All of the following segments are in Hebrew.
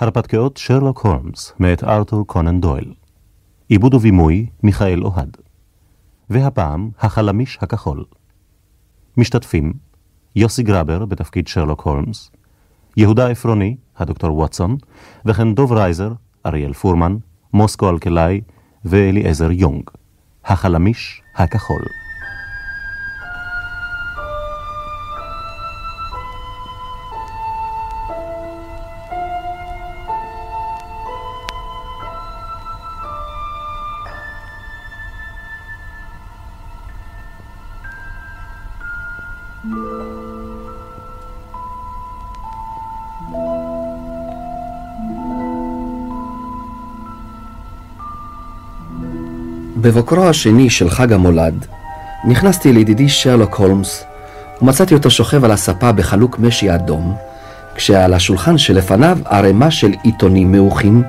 הרפתקאות שרלוק הולמס, מאת ארתור קונן דויל. עיבוד ובימוי, מיכאל אוהד. והפעם, החלמיש הכחול. משתתפים, יוסי גרבר בתפקיד שרלוק הולמס, יהודה עפרוני, הדוקטור ווטסון, וכן דוב רייזר, אריאל פורמן, מוסקו אלקלעי ואליעזר יונג. החלמיש הכחול. בבוקרו השני של חג המולד, נכנסתי לידידי שרלוק הולמס, ומצאתי אותו שוכב על הספה בחלוק משי אדום, כשעל השולחן שלפניו ערימה של עיתונים מעוכים,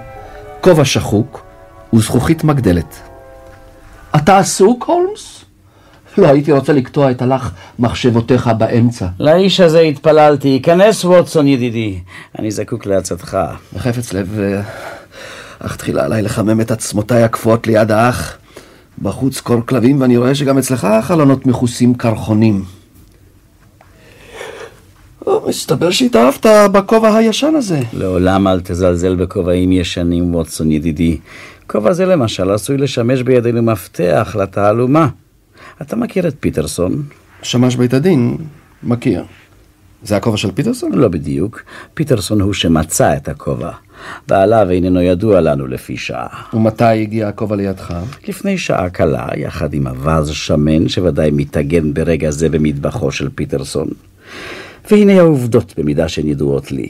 כובע שחוק וזכוכית מגדלת. אתה עסוק, הולמס? לא הייתי רוצה לקטוע את הלך מחשבותיך באמצע. לאיש הזה התפללתי. היכנס ווטסון ידידי, אני זקוק לעצתך. בחפץ לב, אה, אך תחילה עליי לחמם את עצמותיי הקפואות ליד האח. בחוץ קור כלבים, ואני רואה שגם אצלך החלונות מכוסים קרחונים. מסתבר שהתאהבת בכובע הישן הזה. לעולם אל תזלזל בכובעים ישנים, ווטסון ידידי. כובע זה למשל עשוי לשמש בידינו מפתח לתעלומה. אתה מכיר את פיטרסון? שמש בית הדין, מכיר. זה הכובע של פיטרסון? לא בדיוק. פיטרסון הוא שמצא את הכובע. ובעליו איננו ידוע לנו לפי שעה. ומתי הגיע הכובע לידך? לפני שעה קלה, יחד עם אווז שמן, שוודאי מיטגן ברגע זה במטבחו של פיטרסון. והנה העובדות במידה שהן ידועות לי.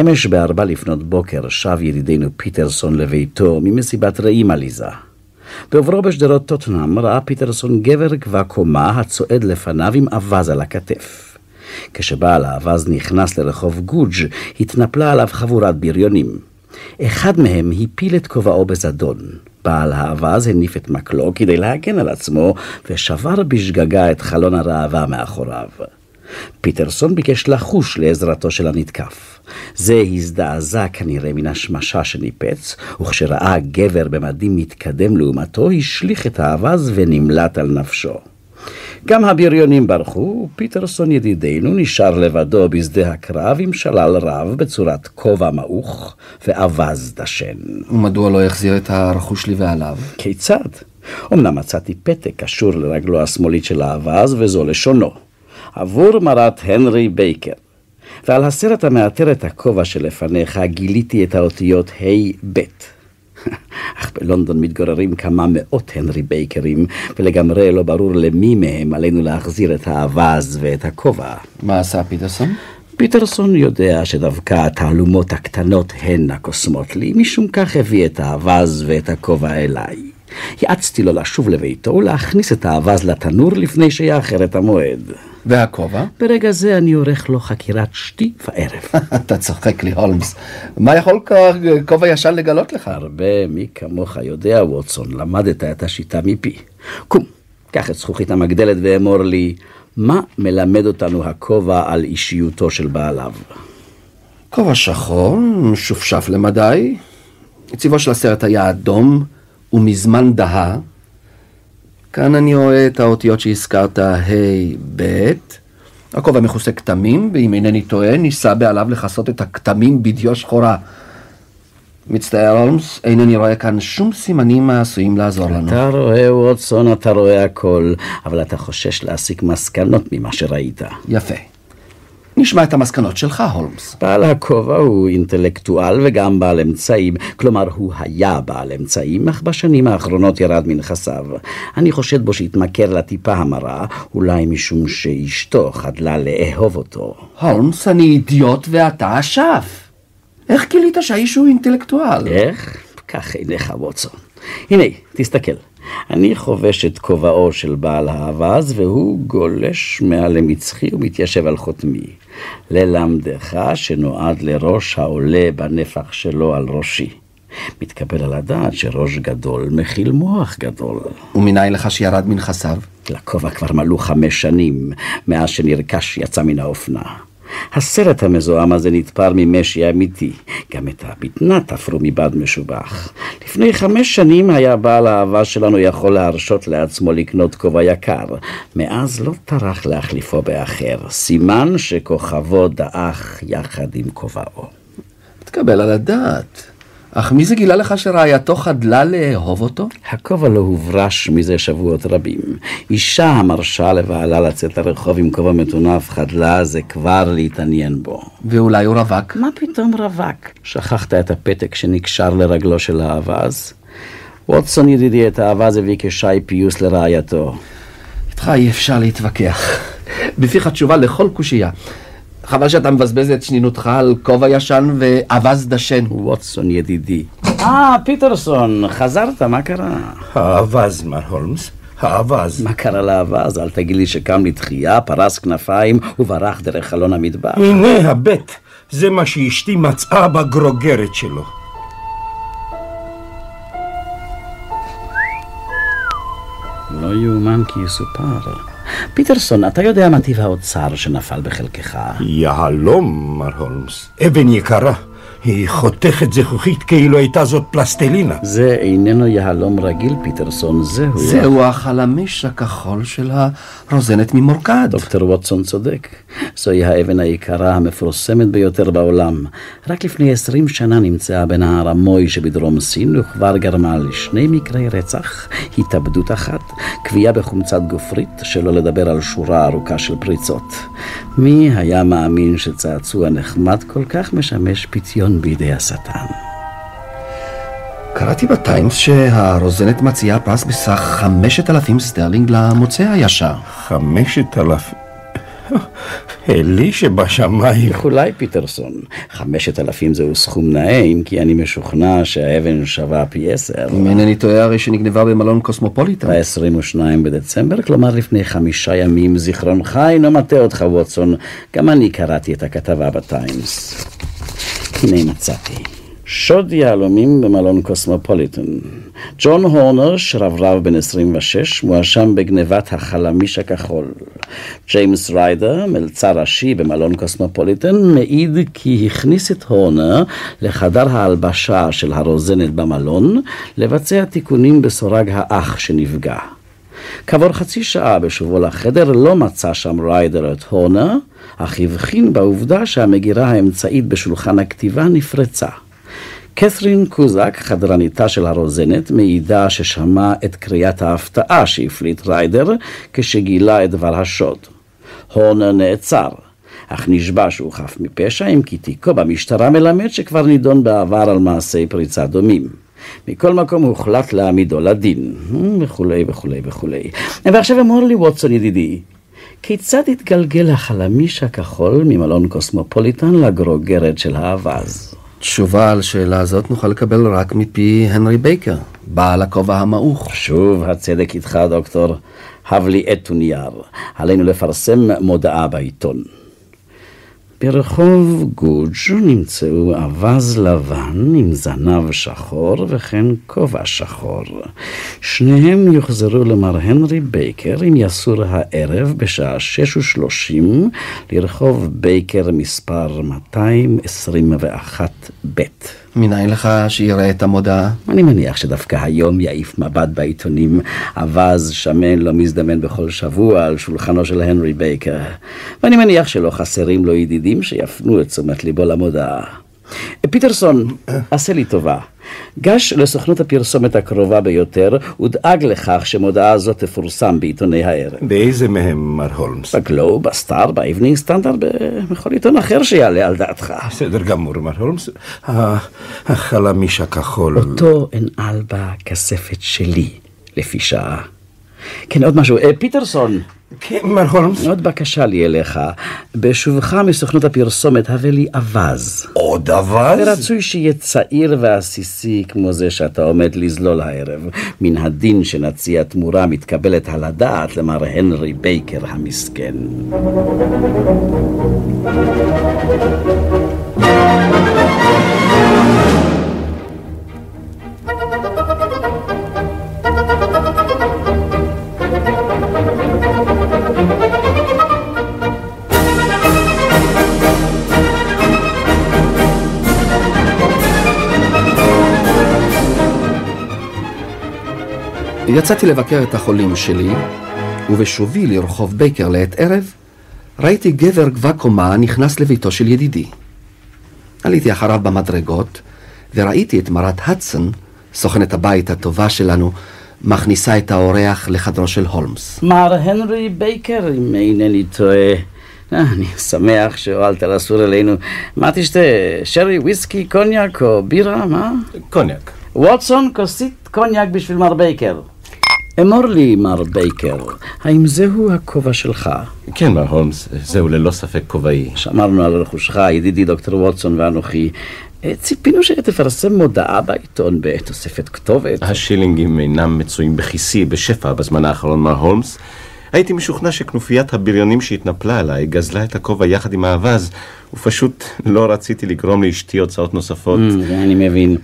אמש בארבע לפנות בוקר שב ידידנו פיטרסון לביתו ממסיבת רעים עליזה. בעוברו בשדרות טוטנאם ראה פיטרסון גבר גבה קומה הצועד לפניו עם אווז על הכתף. כשבעל האווז נכנס לרחוב גודג' התנפלה עליו חבורת בריונים. אחד מהם הפיל את כובעו בזדון. בעל האווז הניף את מקלו כדי להגן על עצמו, ושבר בשגגה את חלון הראווה מאחוריו. פיטרסון ביקש לחוש לעזרתו של הנתקף. זה הזדעזע כנראה מן השמשה שניפץ, וכשראה גבר במדים מתקדם לעומתו, השליך את האווז ונמלט על נפשו. גם הבריונים ברחו, ופיטרסון ידידנו נשאר לבדו בשדה הקרב עם שלל רב בצורת כובע מעוך ואווז דשן. ומדוע לא החזיר את הרכוש לבעליו? כיצד? אמנם מצאתי פתק קשור לרגלו השמאלית של האווז, וזו לשונו. עבור מרת הנרי בייקר. ועל הסרט המעטר את הכובע שלפניך גיליתי את האותיות ה' ב'. אך בלונדון מתגוררים כמה מאות הנרי בייקרים, ולגמרי לא ברור למי מהם עלינו להחזיר את האווז ואת הכובע. מה עשה פיטרסון? פיטרסון יודע שדווקא התעלומות הקטנות הן הקוסמות לי, משום כך הביא את האווז ואת הכובע אליי. יעצתי לו לשוב לביתו ולהכניס את האווז לתנור לפני שיאחר את המועד. והכובע? ברגע זה אני עורך לו חקירת שתי וערב. אתה צוחק לי, הולמס. מה יכול כובע ישן לגלות לך? הרבה, מי כמוך יודע, ווטסון, למדת את השיטה מפי. קום, קח את זכוכית המגדלת ואמור לי, מה מלמד אותנו הכובע על אישיותו של בעליו? כובע שחור, שופשף למדי. צבעו של הסרט היה אדום, ומזמן דהה. כאן אני רואה את האותיות שהזכרת, ה' ב'. הכובע מכוסה כתמים, ואם אינני טועה, ניסה בעליו לכסות את הכתמים בדיו שחורה. מצטער הולמס, אינני רואה כאן שום סימנים העשויים לעזור לנו. אתה רואה, ווטסון, אתה רואה הכל, אבל אתה חושש להסיק מסקנות ממה שראית. יפה. נשמע את המסקנות שלך, הולמס. בעל הכובע הוא אינטלקטואל וגם בעל אמצעים, כלומר הוא היה בעל אמצעים, אך בשנים האחרונות ירד מנכסיו. אני חושד בו שהתמכר לטיפה המרה, אולי משום שאשתו חדלה לאהוב אותו. הולמס, אני אידיוט ואתה אשף. איך גילית שהאיש הוא אינטלקטואל? איך? קח עיניך, ווטסון. הנה, תסתכל. אני חובש את כובעו של בעל האווז, והוא גולש מעל למצחי ומתיישב על חותמי. ללמדך שנועד לראש העולה בנפח שלו על ראשי. מתקבל על הדעת שראש גדול מכיל מוח גדול. ומנין לך שירד מנכסיו? לכובע כבר מלאו חמש שנים, מאז שנרכש יצא מן האופנה. הסרט המזוהם הזה נתפר ממשי אמיתי. גם את הבטנה תפרו מבד משובח. לפני חמש שנים היה בעל האהבה שלנו יכול להרשות לעצמו לקנות כובע יקר. מאז לא טרח להחליפו באחר. סימן שכוכבו דעך יחד עם כובעו. תקבל על הדעת. אך מי זה גילה לך שרעייתו חדלה לאהוב אותו? הכובע לא הוברש מזה שבועות רבים. אישה המרשה לבעלה לצאת לרחוב עם כובע מטונף חדלה זה כבר להתעניין בו. ואולי הוא רווק? מה פתאום רווק? שכחת את הפתק שנקשר לרגלו של האווז? ווטסון ידידי את האווז הביא כשי פיוס לרעייתו. איתך אי אפשר להתווכח. בפיך תשובה לכל קושייה. חבל שאתה מבזבז את שנינותך על כובע ישן ואווז דשן. ווטסון ידידי. אה, פיטרסון, חזרת, מה קרה? האווז, מר הולמס, האווז. מה קרה לאווז? אל תגיד לי שקם לתחייה, פרס כנפיים וברח דרך חלון המטבח. הנה הבט, זה מה שאשתי מצאה בגרוגרת שלו. לא יאומן כי יסופר. פיטרסון, אתה יודע מה טיב האוצר שנפל בחלקך? יהלום, מר הולמס, אבן יקרה. היא חותכת זכוכית כאילו הייתה זאת פלסטלינה. זה איננו יהלום רגיל, פיטרסון, זהו... זהו החלמיש הכחול של הרוזנת ממורקד. דוקטור ווטסון צודק. זוהי האבן היקרה המפורסמת ביותר בעולם. רק לפני עשרים שנה נמצאה בנהר המוי שבדרום סין, וכבר גרמה לשני מקרי רצח, התאבדות אחת, קביעה בחומצת גופרית, שלא לדבר על שורה ארוכה של פריצות. מי היה מאמין שצעצוע נחמד כל כך משמש פיתיון בידי השטן? קראתי בטיימס שהרוזנת מציעה פרס בסך חמשת אלפים סטרלינג למוצא הישר. חמשת אלפים... אלי שבשמיים. אולי פיטרסון, חמשת אלפים זהו סכום נאה, אם כי אני משוכנע שהאבן שווה פי עשר. אם אינני טועה הרי שנגנבה במלון קוסמופוליטן. ב-22 בדצמבר, כלומר לפני חמישה ימים, זיכרונך אינו מטעה אותך, ווטסון. גם אני קראתי את הכתבה בטיימס. הנה מצאתי. שוד יהלומים במלון קוסמופוליטן. ג'ון הורנר, שרברב בן 26, מואשם בגנבת החלמיש הכחול. ג'יימס ריידר, מלצר ראשי במלון קוסמופוליטן, מעיד כי הכניס את הורנר לחדר ההלבשה של הרוזנת במלון, לבצע תיקונים בסורג האח שנפגע. כעבור חצי שעה בשובו לחדר לא מצא שם ריידר את הורנר, אך הבחין בעובדה שהמגירה האמצעית בשולחן הכתיבה נפרצה. קת'רין קוזק, חדרניתה של הרוזנת, מעידה ששמעה את קריאת ההפתעה שהפליט ריידר כשגילה את דבר השוד. הורנר נעצר, אך נשבע שהוא חף מפשע, אם כי תיקו במשטרה מלמד שכבר נידון בעבר על מעשי פריצה דומים. מכל מקום הוחלט להעמידו לדין, וכולי וכולי וכולי. ועכשיו אמור לי ווטסון ידידי, כיצד התגלגל החלמיש הכחול ממלון קוסמופוליטן לגרוגרת של האווז? תשובה על שאלה זאת נוכל לקבל רק מפי הנרי בייקר, בעל הכובע המעוך. שוב הצדק איתך, דוקטור. הב לי עט ונייר. עלינו לפרסם מודעה בעיתון. ברחוב גודג' נמצאו אווז לבן עם זנב שחור וכן כובע שחור. שניהם יוחזרו למר הנרי בייקר אם יסור הערב בשעה שש ושלושים לרחוב בייקר מספר 221 ב'. מניין לך שיראה את המודעה? אני מניח שדווקא היום יעיף מבט בעיתונים. אווז שמן לא מזדמן בכל שבוע על שולחנו של הנרי בייקר. ואני מניח שלא חסרים לו ידידים שיפנו את תשומת ליבו למודעה. פיטרסון, עשה לי טובה. גש לסוכנות הפרסומת הקרובה ביותר ודאג לכך שמודעה זו תפורסם בעיתוני הערב. באיזה מהם, מר הולמס? בגלוב, בסטאר, באבנינג סטנדרט, בכל עיתון אחר שיעלה על דעתך. בסדר גמור, מר הולמס. החלמיש הכחול. אותו אנעל בכספת שלי, לפי שעה. כן, עוד משהו. אה, פיטרסון, כן, מר הולמס. עוד בקשה לי אליך. בשובך מסוכנות הפרסומת, הבא לי אווז. עוד אווז? ורצוי שיהיה צעיר ועסיסי כמו זה שאתה עומד לזלול הערב. מן הדין שנציע תמורה מתקבלת על הדעת למר הנרי בייקר המסכן. יצאתי לבקר את החולים שלי, ובשובי לרחוב בייקר לעת ערב, ראיתי גבר גבה קומה נכנס לביתו של ידידי. עליתי אחריו במדרגות, וראיתי את מרת הדסון, סוכנת הבית הטובה שלנו, מכניסה את האורח לחדרו של הולמס. מר הנרי בייקר, אם אינני טועה. אה, אני שמח שהואלת לסור אלינו. מה תשתה? שרי, וויסקי, קוניאק או בירה? מה? קוניאק. ווטסון, כוסית קוניאק בשביל מר בייקר. אמור לי, מר בייקר, האם זהו הכובע שלך? כן, מר הולמס, זהו ללא ספק כובעי. שמרנו על רכושך, ידידי דוקטור ווטסון ואנוכי. אה, ציפינו שתפרסם מודעה בעיתון בתוספת כתובת. השילינגים אינם מצויים בכיסי בשפע בזמן האחרון, מר הולמס. הייתי משוכנע שכנופיית הבריונים שהתנפלה עליי גזלה את הכובע יחד עם האווז, ופשוט לא רציתי לגרום לאשתי הוצאות נוספות. ממ, אני מבין.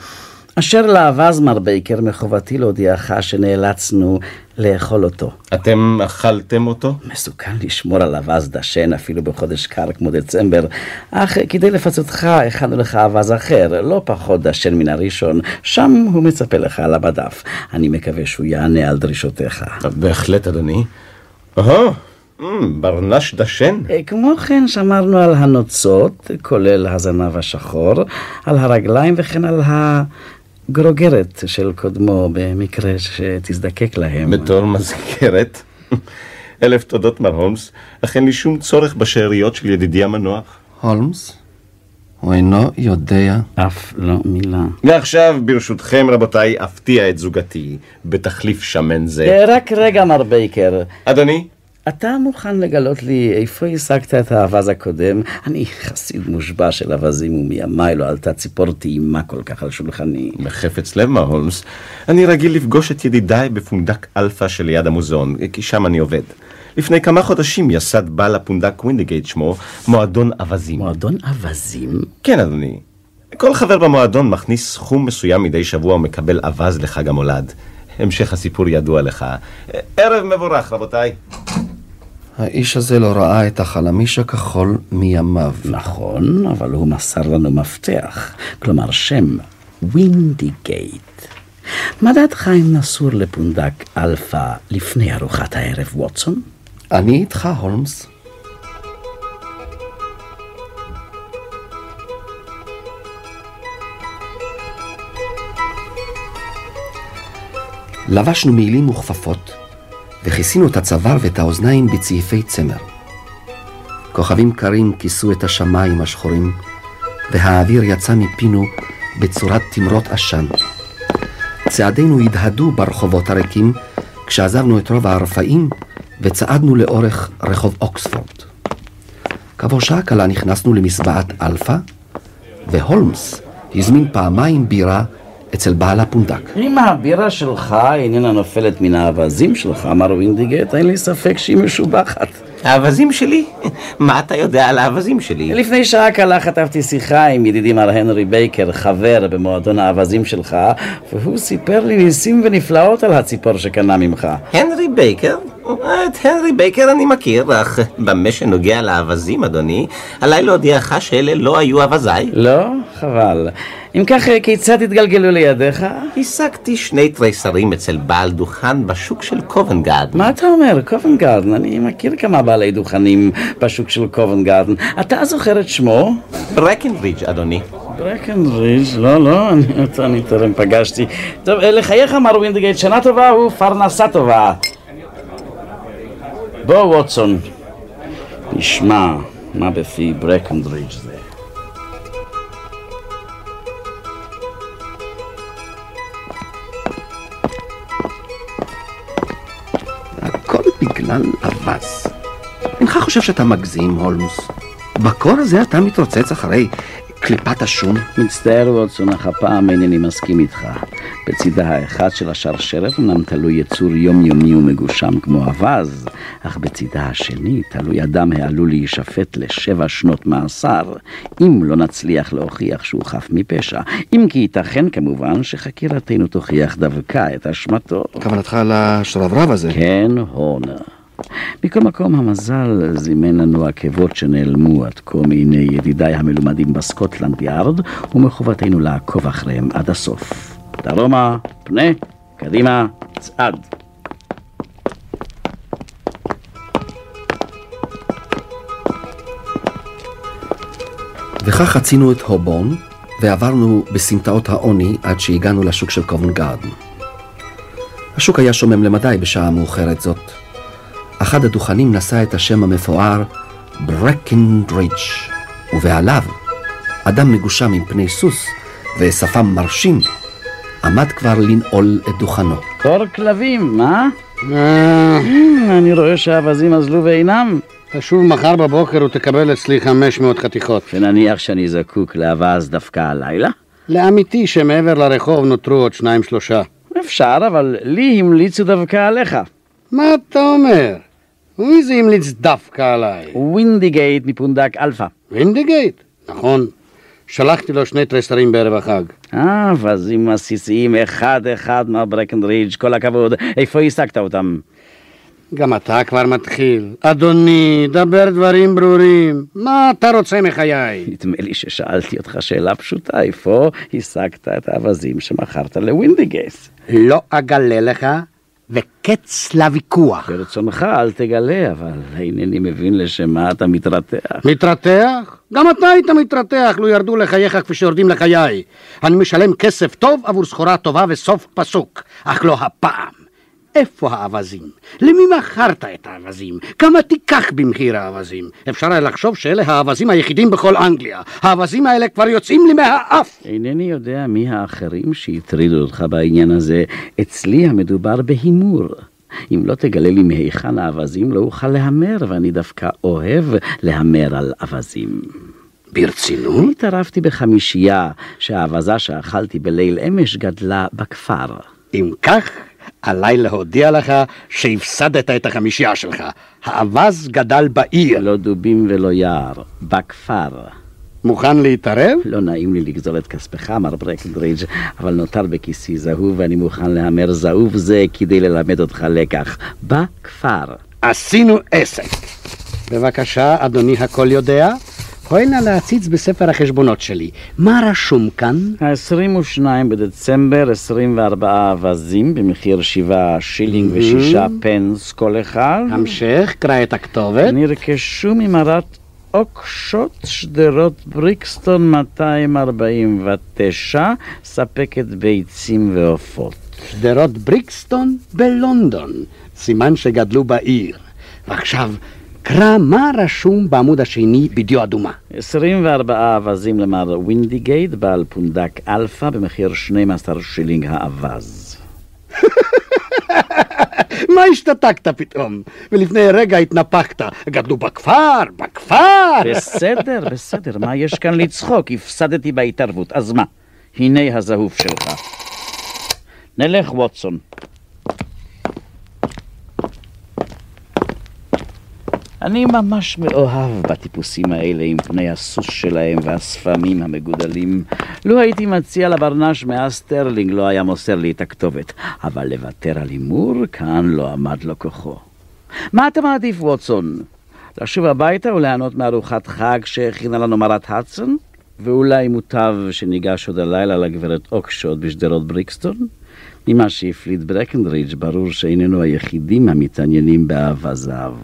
אשר לאווז, מר בייקר, מחובתי להודיעך שנאלצנו לאכול אותו. אתם אכלתם אותו? מסוכן לשמור על אווז דשן אפילו בחודש קר כמו דצמבר, אך כדי לפצותך הכנו לך אווז אחר, לא פחות דשן מן הראשון, שם הוא מצפה לך על המדף. אני מקווה שהוא יענה על דרישותיך. בהחלט, אדוני. אהו, אמ, ברנש דשן? אה, כמו כן שמרנו על הנוצות, כולל הזנב השחור, על הרגליים וכן על הגרוגרת של קודמו, במקרה שתזדקק להם. בתור מזכרת? אלף תודות, מר הולמס. אך אין לי שום צורך בשאריות של ידידי המנוח. הולמס? הוא אינו יודע. אף לא מילה. ועכשיו, ברשותכם, רבותיי, אפתיע את זוגתי בתחליף שמן זה. רק רגע, מר בייקר. אדוני? אתה מוכן לגלות לי איפה השגת את האווז הקודם? אני חסיד מושבע של אווזים ומימיי לא עלתה ציפור טעימה כל כך על שולחני. בחפץ לב, מר הולמס. אני רגיל לפגוש את ידידיי בפונדק אלפא שליד המוזיאון, כי שם אני עובד. לפני כמה חודשים יסד בעל הפונדק ווינדיגייט שמו מועדון אווזים. מועדון אווזים? כן, אדוני. כל חבר במועדון מכניס סכום מסוים מדי שבוע ומקבל אווז לחג המולד. המשך הסיפור ידוע לך. ערב מבורך, רבותיי. האיש הזה לא ראה את החלמיש הכחול מימיו. נכון, אבל הוא מסר לנו מפתח, כלומר שם ווינדיגייט. מה דעתך אם נסור לפונדק אלפא לפני ארוחת הערב, ווטסון? אני איתך, הולמס. לבשנו מעילים וכפפות, וכיסינו את הצוואר ואת האוזניים בצעיפי צמר. כוכבים קרים כיסו את השמיים השחורים, והאוויר יצא מפינו בצורת תמרות עשן. צעדינו הדהדו ברחובות הריקים, כשעזבנו את רובע הרופאים וצעדנו לאורך רחוב אוקספורד. כעבור שעה קלה נכנסנו למסבאת אלפא, והולמס הזמין פעמיים בירה אצל בעל הפונדק. אם הבירה שלך איננה נופלת מן האווזים שלך, מר וינדיגייט, אין לי ספק שהיא משובחת. האווזים שלי? מה אתה יודע על האווזים שלי? לפני שעה קלה חטפתי שיחה עם ידידי מר הנרי בייקר, חבר במועדון האווזים שלך, והוא סיפר לי ניסים ונפלאות על הציפור שקנה ממך. הנרי בייקר? את הנרי בייקר אני מכיר, אך במה שנוגע לאווזים, אדוני, עליי להודיעך שאלה לא היו אווזיי. לא? חבל. אם כך, כיצד התגלגלו לידיך? השגתי שני תריסרים אצל בעל דוכן בשוק של קובנט גרדן. מה אתה אומר? קובנט גרדן? אני מכיר כמה בעלי דוכנים בשוק של קובנט גרדן. אתה זוכר את שמו? ברקנרידג', אדוני. ברקנרידג'? לא, לא, אני, אותו אני טרם פגשתי. טוב, לחייך מר וינדיגייט, שנה טובה ופרנסה טובה. בוא, ווטסון, נשמע מה בפי ברקנרידג' זה. הכל בגלל אבס. אינך חושב שאתה מגזים, הולמס? בקור הזה אתה מתרוצץ אחרי קליפת השום? מצטער ווטסון, אך הפעם אינני מסכים איתך. בצידה האחד של השרשרת אמנם תלוי יצור יומיומי ומגושם כמו אווז, אך בצידה השני תלוי אדם העלול להישפט לשבע שנות מאסר, אם לא נצליח להוכיח שהוא חף מפשע. אם כי ייתכן כמובן שחקירתנו תוכיח דווקא את אשמתו. כוונתך לשרברב הזה? כן, הורנר. מכל מקום המזל זימן לנו עקבות שנעלמו עד כה מיני ידידיי המלומדים בסקוטלנד יארד, ומחובתנו לעקוב אחריהם עד הסוף. דרומה, פנה, קדימה, צעד. וכך חצינו את הובון, ועברנו בסמטאות העוני עד שהגענו לשוק של קובן גארדן. השוק היה שומם למדי בשעה מאוחרת זאת. אחד הדוכנים נשא את השם המפואר ברקנדרידג', ובעליו אדם מגושם עם פני סוס ושפם מרשים, עמד כבר לנעול את דוכנו. קור כלבים, מה? אני רואה שהאווזים אזלו ואינם. תשוב מחר בבוקר ותקבל אצלי 500 חתיכות. ונניח שאני זקוק לאווז דווקא הלילה? לעמיתי שמעבר לרחוב נותרו עוד שניים שלושה. אפשר, אבל לי המליצו דווקא עליך. מה אתה אומר? מי זה המליץ דווקא עליי? ווינדיגייט מפונדק אלפא. וינדיגייט? נכון. שלחתי לו שני תריסרים בערב החג. אה, אווזים עסיסיים אחד-אחד מר ברקנרידג', כל הכבוד. איפה השגת אותם? גם אתה כבר מתחיל. אדוני, דבר דברים ברורים. מה אתה רוצה מחיי? נדמה לי ששאלתי אותך שאלה פשוטה, איפה השגת את האווזים שמכרת לווינדיגייט? לא אגלה לך, וקץ לוויכוח. ברצונך אל תגלה, אבל אינני מבין לשם מה אתה מתרתח. מתרתח? גם אתה היית מתרתח לו ירדו לחייך כפי שיורדים לחיי. אני משלם כסף טוב עבור סחורה טובה וסוף פסוק, אך לא הפעם. איפה האווזים? למי מכרת את האווזים? כמה תיקח במחיר האווזים? אפשר היה לחשוב שאלה האווזים היחידים בכל אנגליה. האווזים האלה כבר יוצאים לי מהאף! אינני יודע מי האחרים שהטרידו אותך בעניין הזה. אצלי המדובר בהימור. אם לא תגלה לי מהיכן האווזים, לא אוכל להמר, ואני דווקא אוהב להמר על אווזים. ברצינות? התערבתי בחמישייה שהאווזה שאכלתי בליל אמש גדלה בכפר. אם כך, עליי להודיע לך שהפסדת את החמישייה שלך. האווז גדל בעיר. לא דובים ולא יער, בכפר. מוכן להתערב? לא נעים לי לגזול את כספך, מר ברקנדרידג', אבל נותר בכיסי זהוב ואני מוכן להמר זהוב זה כדי ללמד אותך לקח. בכפר. עשינו עסק. בבקשה, אדוני הכל יודע, בואי נא להציץ בספר החשבונות שלי. מה רשום כאן? ה-22 בדצמבר, 24 אווזים במחיר 7 שילינג ושישה פנס כל אחד. המשך, קרא את הכתובת. נרכשו ממרת אוקשוט שדרות בריקסטון 249, ספקת ביצים ועופות. שדרות בריקסטון בלונדון, סימן שגדלו בעיר. ועכשיו, קרא מה רשום בעמוד השני בדיו אדומה. 24 אווזים למר ווינדיגייט, בעל פונדק אלפא, במחיר 12 שילינג האווז. מה השתתקת פתאום? ולפני רגע התנפחת. גדלו בכפר, בכפר! בסדר, בסדר, מה יש כאן לצחוק? הפסדתי בהתערבות, אז מה? הנה הזהוב שלך. נלך, ווטסון. אני ממש מאוהב בטיפוסים האלה עם פני הסוס שלהם והשפמים המגודלים. לו הייתי מציע לברנש מאה סטרלינג לא היה מוסר לי את הכתובת, אבל לוותר על הימור, כאן לא עמד לו כוחו. מה אתה מעדיף, ווטסון? לשוב הביתה וליהנות מארוחת חג שהכינה לנו מרת הדסון? ואולי מוטב שניגש עוד הלילה לגברת אוקשוט בשדרות בריקסטון? ממה שהפליט ברקנדרידג' ברור שאיננו היחידים המתעניינים באווזיו.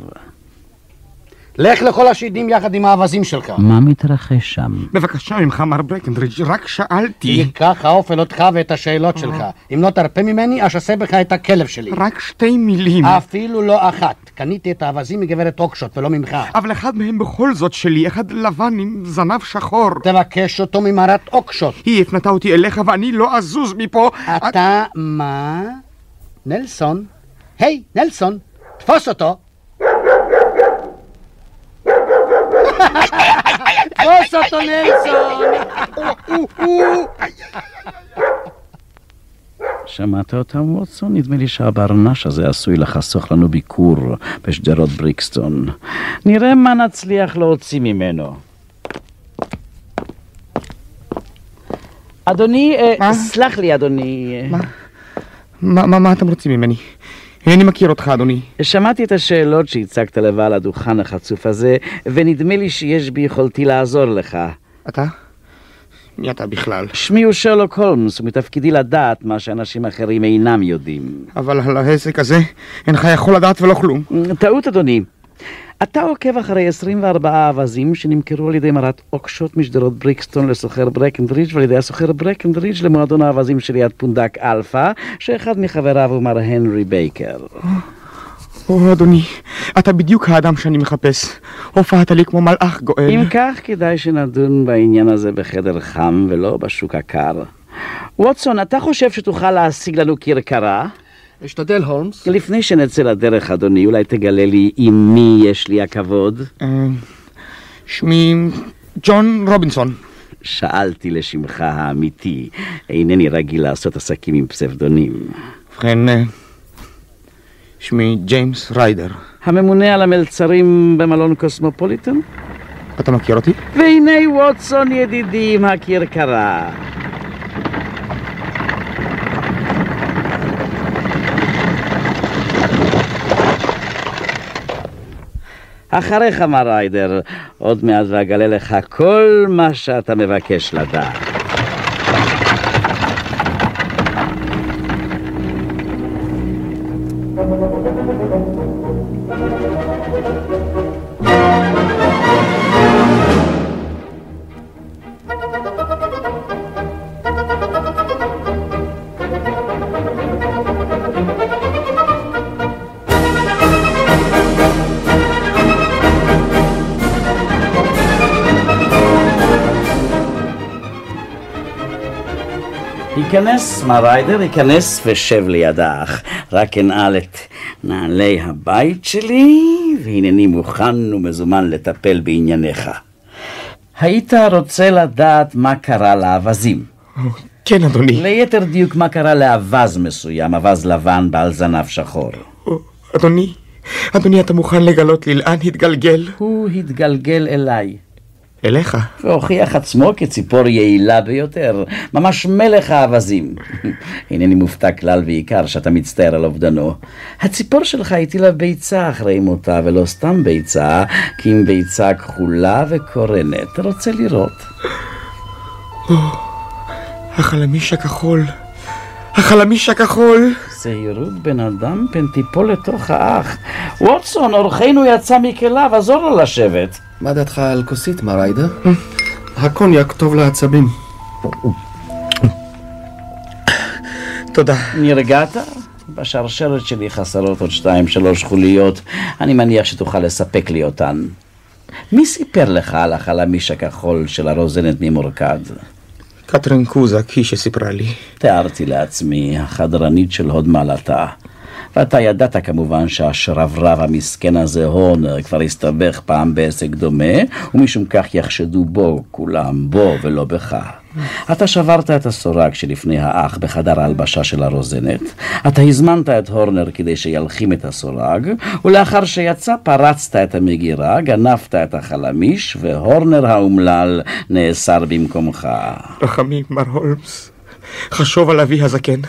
לך לכל השידים יחד עם האווזים שלך. מה מתרחש שם? בבקשה ממך, מר ברקנדרידג', רק שאלתי. ייקח האופל אותך ואת השאלות שלך. אם לא תרפה ממני, אשסה בך את הכלב שלי. רק שתי מילים. אפילו לא אחת. קניתי את האווזים מגברת אוקשוט ולא ממך. אבל אחד מהם בכל זאת שלי, אחד לבן עם זנב שחור. תבקש אותו ממרת אוקשוט. היא הפנתה אותי אליך ואני לא אזוז מפה. אתה מה? נלסון. היי, נלסון, תפוס אותו. אותו, נלסון! שמעת אותם, ווטסון? נדמה לי שהברנש הזה עשוי לחסוך לנו ביקור בשדרות בריקסטון. נראה מה נצליח להוציא ממנו. אדוני, אה? סלח לי, אדוני. מה, מה אתם רוצים ממני? אני מכיר אותך, אדוני. שמעתי את השאלות שהצגת לבעל הדוכן החצוף הזה, ונדמה לי שיש ביכולתי לעזור לך. אתה? מי אתה בכלל? שמי הוא שרלוק הולמס, ומתפקידי לדעת מה שאנשים אחרים אינם יודעים. אבל על העסק הזה אינך יכול לדעת ולא כלום. טעות, אדוני. אתה עוקב אחרי 24 אווזים שנמכרו על ידי מרת אוקשות משדרות בריקסטון לסוחר ברקנדרידג' ועל ידי הסוחר ברקנדרידג' למועדון האווזים של יד פונדק אלפא, שאחד מחבריו הוא מר הנרי בייקר. או, אדוני, אתה בדיוק האדם שאני מחפש. הופעת לי כמו מלאך גואל. אם כך, כדאי שנדון בעניין הזה בחדר חם ולא בשוק הקר. ווטסון, אתה חושב שתוכל להשיג לנו כרכרה? אשתדל, הולמס. לפני שנצא לדרך, אדוני, אולי תגלה לי עם מי יש לי הכבוד? אה, שמי ג'ון רובינסון. שאלתי לשמך האמיתי, אינני רגיל לעשות עסקים עם פסבדונים. ובכן, אה, שמי ג'יימס ריידר. הממונה על המלצרים במלון קוסמופוליטן? אתה מכיר אותי? והנה ווטסון ידידי עם הכרכרה. אחריך, מר ריידר, עוד מעט ואגלה לך כל מה שאתה מבקש לדעת. היכנס, מר ריידר, היכנס ושב לידך. רק אנעל את נעלי הבית שלי, והנני מוכן ומזומן לטפל בענייניך. היית רוצה לדעת מה קרה לאווזים. כן, אדוני. ליתר דיוק, מה קרה לאווז מסוים, אווז לבן בעל זנב שחור. אדוני, אדוני, אתה מוכן לגלות לי לאן התגלגל? הוא התגלגל אליי. אליך. והוכיח עצמו כציפור יעילה ביותר, ממש מלך האווזים. אינני מופתע כלל ועיקר שאתה מצטער על אובדנו. הציפור שלך הטילה ביצה אחרי מותה, ולא סתם ביצה, כי אם ביצה כחולה וקורנת. רוצה לראות? החלמיש הכחול. החלמיש הכחול. זהירות בן אדם פן תיפול לתוך האח. ווטסון, אורחנו יצא מכליו, עזור לו לשבת. מה דעתך על כוסית, מר ריידר? הקוניאק טוב לעצבים. תודה. נרגעת? בשרשרת שלי חסרות עוד שתיים שלוש חוליות, אני מניח שתוכל לספק לי אותן. מי סיפר לך על החלמיש הכחול של הרוזנת ממורקד? קטרין קוזק היא שסיפרה לי. תיארתי לעצמי, החדרנית של הוד מעלתה. ואתה ידעת כמובן שהשרברב המסכן הזה, הורנר, כבר הסתבך פעם בעסק דומה, ומשום כך יחשדו בו כולם, בו ולא בך. אתה שברת את הסורג שלפני האח בחדר ההלבשה של הרוזנת. אתה הזמנת את הורנר כדי שילחים את הסורג, ולאחר שיצא פרצת את המגירה, גנבת את החלמיש, והורנר האומלל נאסר במקומך. רחמים, מר הולמס. חשוב על אבי הזקן.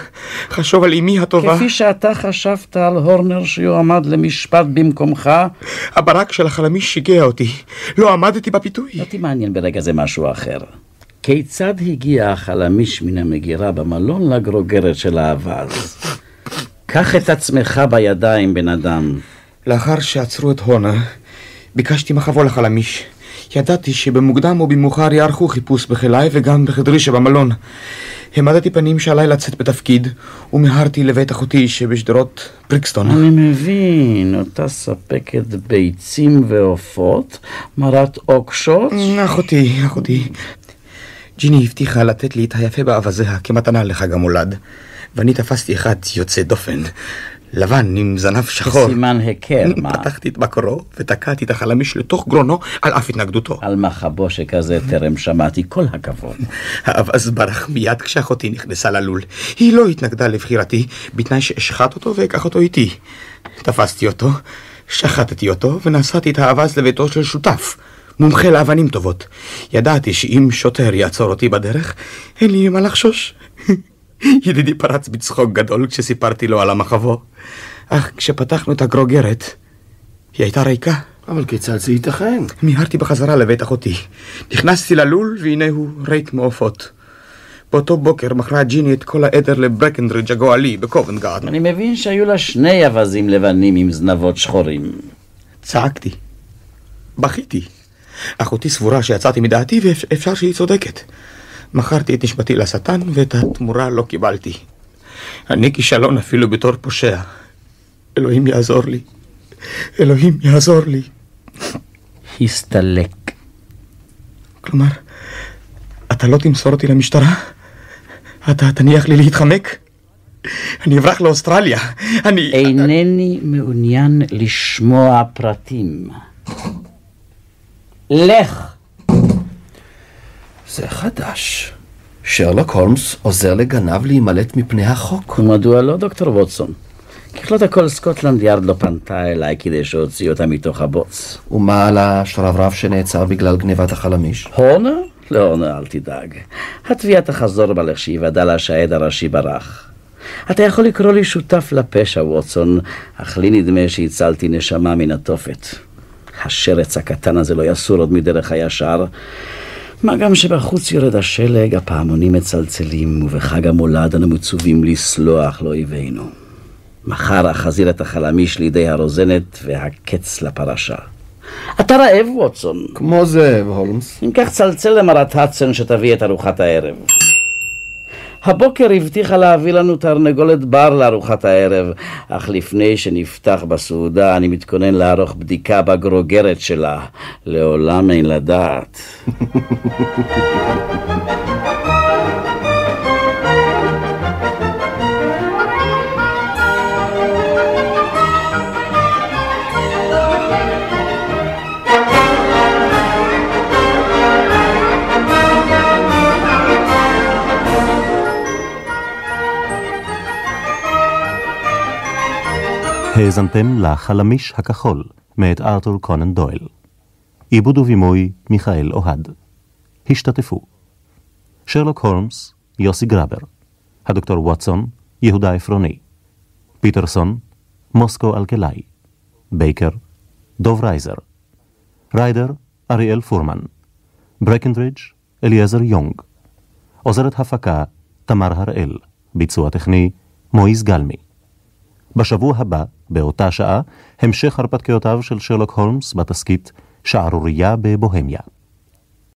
חשוב על אמי הטובה. כפי שאתה חשבת על הורנר שיועמד למשפט במקומך, הברק של החלמיש שיגע אותי. לא עמדתי בפיתוי. אותי מעניין ברגע זה משהו אחר. כיצד הגיע החלמיש מן המגירה במלון לגרוגרת של האווז? קח את עצמך בידיים, בן אדם. לאחר שעצרו את הונה, ביקשתי מחבו לחלמיש. ידעתי שבמוקדם או במאוחר יערכו חיפוש בחילי וגם בחדרי שבמלון. העמדתי פנים שעליי לצאת בתפקיד, ומיהרתי לבית אחותי שבשדרות בריקסטון. אני מבין, אותה ספקת ביצים ועופות, מרת אוקשות. אחותי, אחותי. ג'יני הבטיחה לתת לי את היפה באווזיה כמתנה לחג המולד, ואני תפסתי אחד יוצא דופן. לבן עם זנב שחור. סימן היכר, מה? פתחתי את מקורו ותקעתי את החלמיש לתוך גרונו על אף התנגדותו. על מחבו שכזה טרם שמעתי כל הכבוד. האווז ברח מיד כשאחותי נכנסה ללול. היא לא התנגדה לבחירתי, בתנאי שאשחט אותו ואקח אותו איתי. תפסתי אותו, שחטתי אותו ונסעתי את האווז לביתו של שותף. מומחה לאבנים טובות. ידעתי שאם שוטר יעצור אותי בדרך, אין לי ממה לחשוש. ידידי פרץ בצחוק גדול כשסיפרתי לו על המחבו. אך כשפתחנו את הגרוגרת, היא הייתה ריקה. אבל כיצד זה ייתכן? מיהרתי בחזרה לבית אחותי. נכנסתי ללול, והנה הוא ריק מעופות. באותו בוקר מכרה ג'יני את כל העדר לברקנדרידג' הגואלי בקובנגארד. אני מבין שהיו לה שני אווזים לבנים עם זנבות שחורים. צעקתי. בכיתי. אחותי סבורה שיצאתי מדעתי ואפשר שהיא צודקת. מכרתי את נשמתי לשטן ואת התמורה לא קיבלתי. אני כישלון אפילו בתור פושע. אלוהים יעזור לי. אלוהים יעזור לי. הסתלק. כלומר, אתה לא תמסור אותי למשטרה? אתה תניח לי להתחמק? אני אברח לאוסטרליה. אני... אינני מעוניין לשמוע פרטים. לך! זה חדש. שרלוק הולמס עוזר לגנב להימלט מפני החוק. ומדוע לא, דוקטור ווטסון? ככלות הכל סקוטלנד יארד לא פנתה אליי כדי שאוציא אותה מתוך הבוץ. ומה על השרברב שנעצר בגלל גניבת החלמיש? הורנר? להורנר, אל תדאג. התביעה תחזור בה לכשיוודע לה שהעד הראשי ברח. אתה יכול לקרוא לי שותף לפשע, ווטסון, אך לי נדמה שהצלתי נשמה מן התופת. השרץ הקטן הזה לא יסור עוד מדרך הישר. מה גם שבחוץ יורד השלג, הפעמונים מצלצלים, ובחג המולד אנו מצווים לסלוח לאויבינו. מחר אחזיר את החלמיש לידי הרוזנת והקץ לפרשה. אתה רעב, ווטסון. כמו זאב, הולמס. אם כך צלצל למרת הצן שתביא את ארוחת הערב. הבוקר הבטיחה להביא לנו תרנגולת בר לארוחת הערב, אך לפני שנפתח בסעודה אני מתכונן לערוך בדיקה בגרוגרת שלה. לעולם אין לדעת. האזנתם לחלמיש הכחול, מאת ארתור קונן דויל. עיבוד ובימוי מיכאל אוהד. השתתפו שרלוק הולמס, יוסי גרבר. הדוקטור ווטסון, יהודה עפרוני. פיטרסון, מוסקו אלקלעי. בייקר, דוב רייזר. ריידר, אריאל פורמן. ברקנדרידג', אליעזר יונג. עוזרת הפקה, תמר הראל. ביצוע טכני, מויז גלמי. בשבוע הבא, באותה שעה, המשך הרפתקאותיו של שרלוק הולמס בתסכית שערורייה בבוהמיה.